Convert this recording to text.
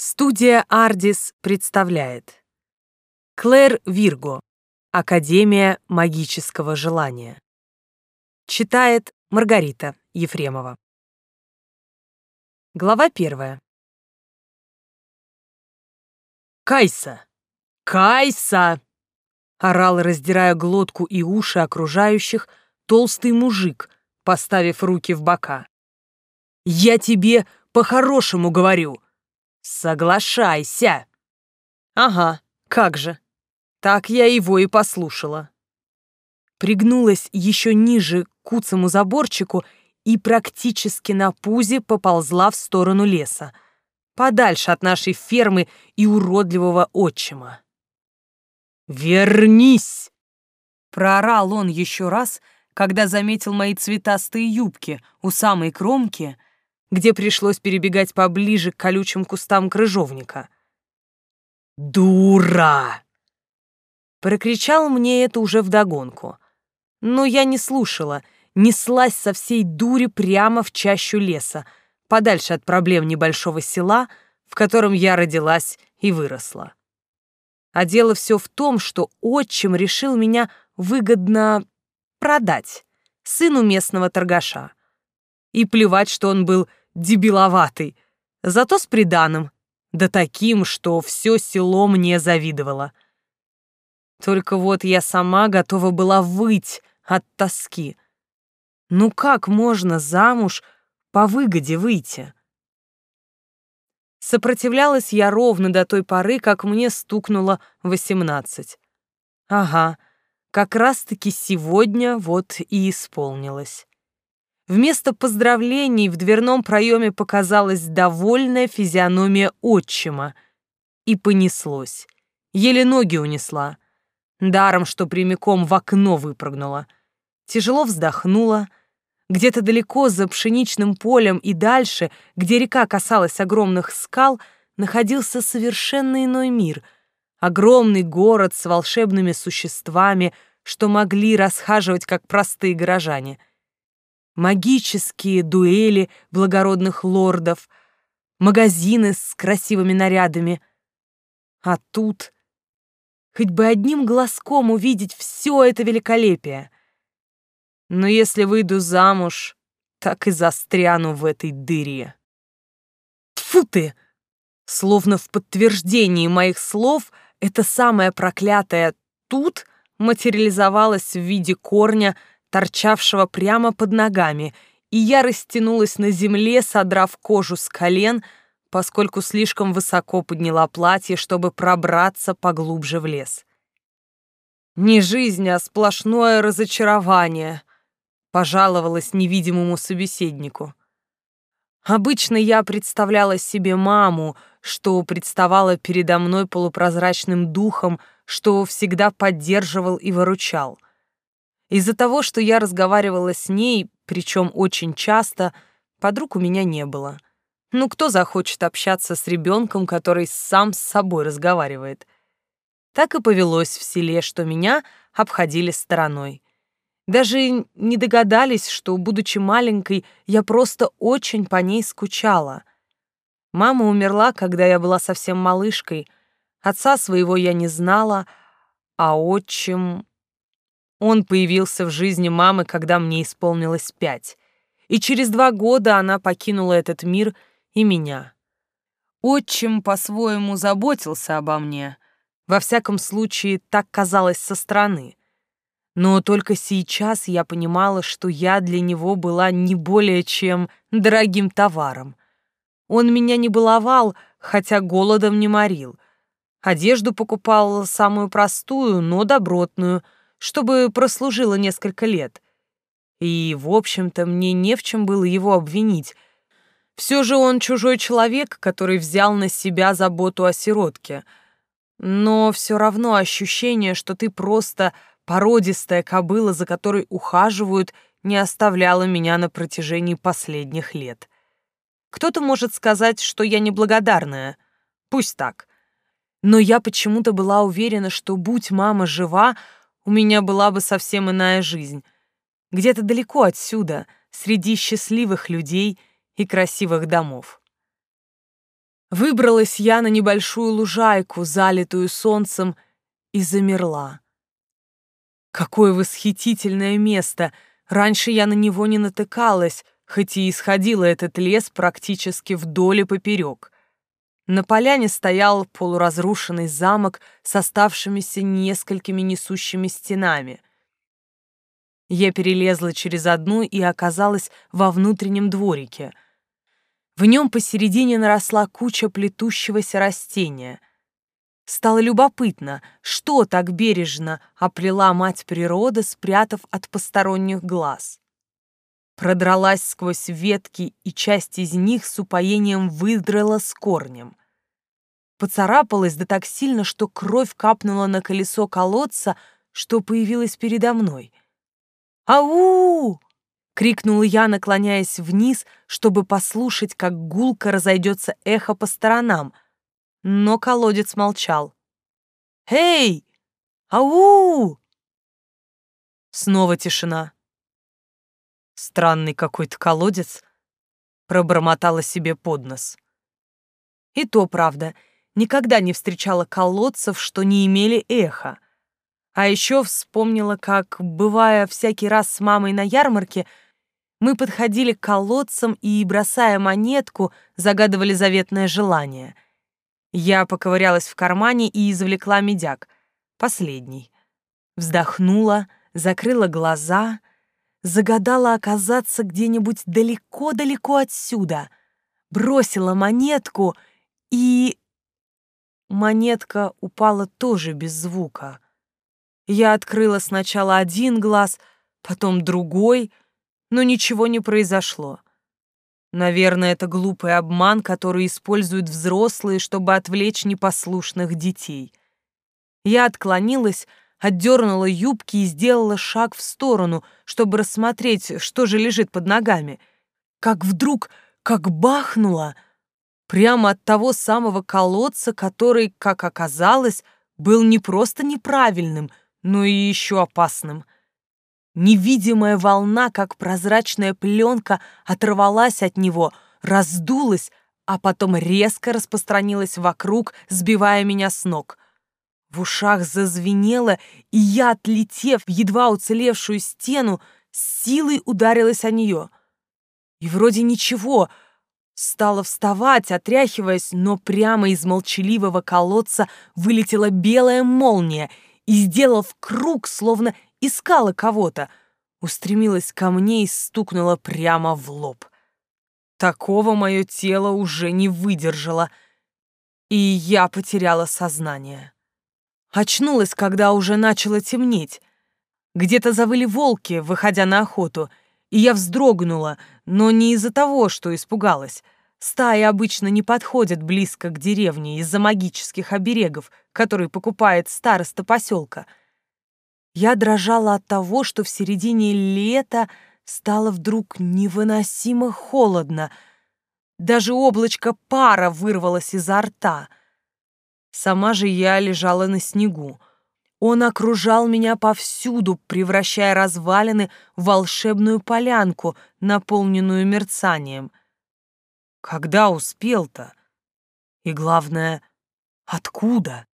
Студия «Ардис» представляет Клэр Вирго Академия магического желания Читает Маргарита Ефремова Глава первая «Кайса! Кайса!» орал, раздирая глотку и уши окружающих, толстый мужик, поставив руки в бока. «Я тебе по-хорошему говорю!» «Соглашайся!» «Ага, как же!» Так я его и послушала. Пригнулась еще ниже к куцому заборчику и практически на пузе поползла в сторону леса, подальше от нашей фермы и уродливого отчима. «Вернись!» Проорал он еще раз, когда заметил мои цветастые юбки у самой кромки — где пришлось перебегать поближе к колючим кустам крыжовника. «Дура!» Прокричал мне это уже вдогонку. Но я не слушала, неслась со всей дури прямо в чащу леса, подальше от проблем небольшого села, в котором я родилась и выросла. А дело все в том, что отчим решил меня выгодно продать сыну местного торгаша. И плевать, что он был дебиловатый, зато с приданым, да таким, что все село мне завидовало. Только вот я сама готова была выть от тоски. Ну как можно замуж по выгоде выйти? Сопротивлялась я ровно до той поры, как мне стукнуло восемнадцать. Ага, как раз-таки сегодня вот и исполнилось. Вместо поздравлений в дверном проеме показалась довольная физиономия отчима. И понеслось. Еле ноги унесла. Даром, что прямиком в окно выпрыгнула. Тяжело вздохнула. Где-то далеко за пшеничным полем и дальше, где река касалась огромных скал, находился совершенно иной мир. Огромный город с волшебными существами, что могли расхаживать как простые горожане — магические дуэли благородных лордов, магазины с красивыми нарядами. А тут хоть бы одним глазком увидеть все это великолепие. Но если выйду замуж, так и застряну в этой дыре. Тфу ты! Словно в подтверждении моих слов, это самое проклятое «тут» материализовалось в виде корня торчавшего прямо под ногами, и я растянулась на земле, содрав кожу с колен, поскольку слишком высоко подняла платье, чтобы пробраться поглубже в лес. «Не жизнь, а сплошное разочарование», — пожаловалась невидимому собеседнику. Обычно я представляла себе маму, что представала передо мной полупрозрачным духом, что всегда поддерживал и выручал — из-за того, что я разговаривала с ней, причем очень часто, подруг у меня не было. Ну кто захочет общаться с ребенком, который сам с собой разговаривает? Так и повелось в селе, что меня обходили стороной. Даже не догадались, что, будучи маленькой, я просто очень по ней скучала. Мама умерла, когда я была совсем малышкой. Отца своего я не знала, а отчим... Он появился в жизни мамы, когда мне исполнилось пять. И через два года она покинула этот мир и меня. Отчим по-своему заботился обо мне. Во всяком случае, так казалось со стороны. Но только сейчас я понимала, что я для него была не более чем дорогим товаром. Он меня не баловал, хотя голодом не морил. Одежду покупал самую простую, но добротную — чтобы прослужила несколько лет. И, в общем-то, мне не в чем было его обвинить. Все же он чужой человек, который взял на себя заботу о сиротке. Но все равно ощущение, что ты просто породистая кобыла, за которой ухаживают, не оставляло меня на протяжении последних лет. Кто-то может сказать, что я неблагодарная. Пусть так. Но я почему-то была уверена, что, будь мама жива, у меня была бы совсем иная жизнь. Где-то далеко отсюда, среди счастливых людей и красивых домов. Выбралась я на небольшую лужайку, залитую солнцем, и замерла. Какое восхитительное место! Раньше я на него не натыкалась, хоть и исходила этот лес практически вдоль и поперек. На поляне стоял полуразрушенный замок с оставшимися несколькими несущими стенами. Я перелезла через одну и оказалась во внутреннем дворике. В нем посередине наросла куча плетущегося растения. Стало любопытно, что так бережно оплела мать природа, спрятав от посторонних глаз. Продралась сквозь ветки, и часть из них с упоением выдрала с корнем. Поцарапалась да так сильно, что кровь капнула на колесо колодца, что появилась передо мной. «Ау!» — крикнула я, наклоняясь вниз, чтобы послушать, как гулко разойдется эхо по сторонам, но колодец молчал. «Эй! Ау!» Снова тишина. Странный какой-то колодец, пробормотала себе под нос. И то правда, никогда не встречала колодцев, что не имели эха. А еще вспомнила, как, бывая всякий раз с мамой на ярмарке, мы подходили к колодцам и, бросая монетку, загадывали заветное желание. Я поковырялась в кармане и извлекла медяк. Последний. Вздохнула, закрыла глаза, загадала оказаться где-нибудь далеко-далеко отсюда. Бросила монетку и... Монетка упала тоже без звука. Я открыла сначала один глаз, потом другой, но ничего не произошло. Наверное, это глупый обман, который используют взрослые, чтобы отвлечь непослушных детей. Я отклонилась, отдернула юбки и сделала шаг в сторону, чтобы рассмотреть, что же лежит под ногами. Как вдруг, как бахнуло, прямо от того самого колодца, который, как оказалось, был не просто неправильным — но и еще опасным. Невидимая волна, как прозрачная пленка, оторвалась от него, раздулась, а потом резко распространилась вокруг, сбивая меня с ног. В ушах зазвенело, и я, отлетев в едва уцелевшую стену, с силой ударилась о нее. И вроде ничего, стала вставать, отряхиваясь, но прямо из молчаливого колодца вылетела белая молния — и, сделав круг, словно искала кого-то, устремилась ко мне и стукнула прямо в лоб. Такого мое тело уже не выдержало, и я потеряла сознание. Очнулась, когда уже начало темнеть. Где-то завыли волки, выходя на охоту, и я вздрогнула, но не из-за того, что испугалась — Стаи обычно не подходят близко к деревне из-за магических оберегов, которые покупает староста поселка. Я дрожала от того, что в середине лета стало вдруг невыносимо холодно. Даже облачко пара вырвалось изо рта. Сама же я лежала на снегу. Он окружал меня повсюду, превращая развалины в волшебную полянку, наполненную мерцанием — когда успел-то? И главное, откуда?